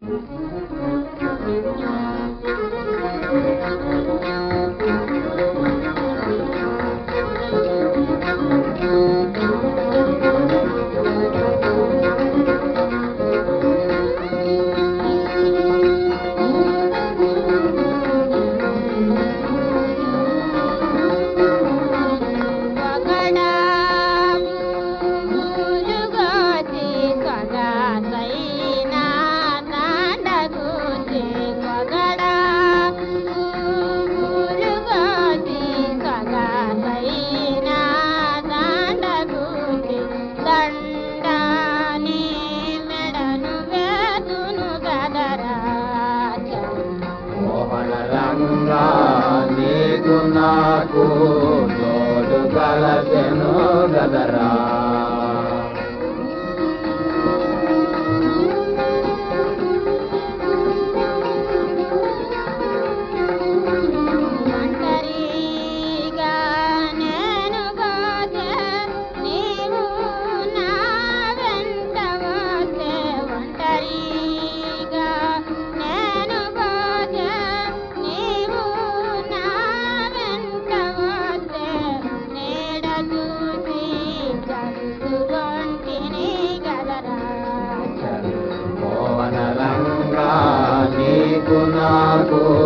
Thank you. మోహన రంగా నీకు నాకు తోడు కలసే నీకు నాకు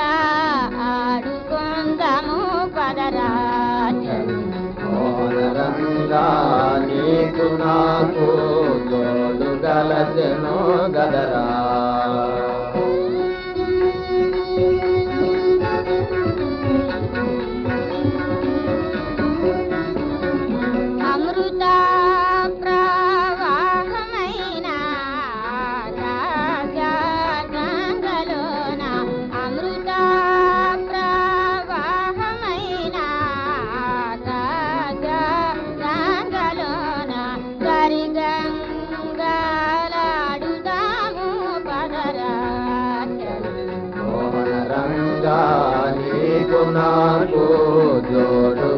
పదరా ఆడుకుందాము పదరా. నీకు నాకు గదరా.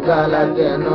నాకు జోడు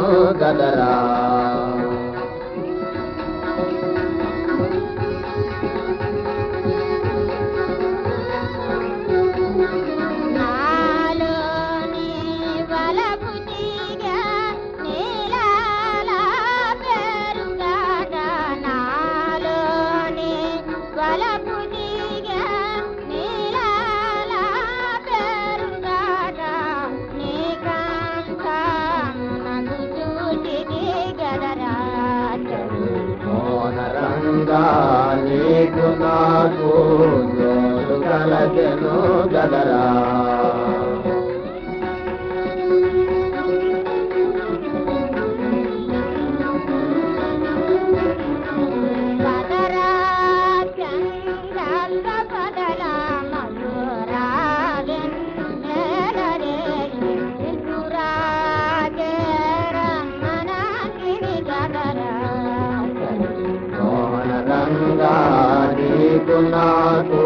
నాకు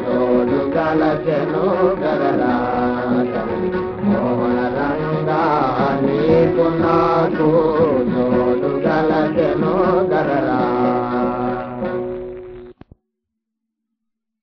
తోడు గలచెను గలరా